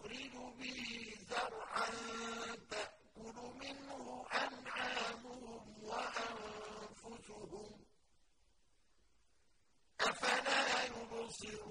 نخرج به زرعا تأكل منه أنعامهم وأنفسهم أفلا يبصرون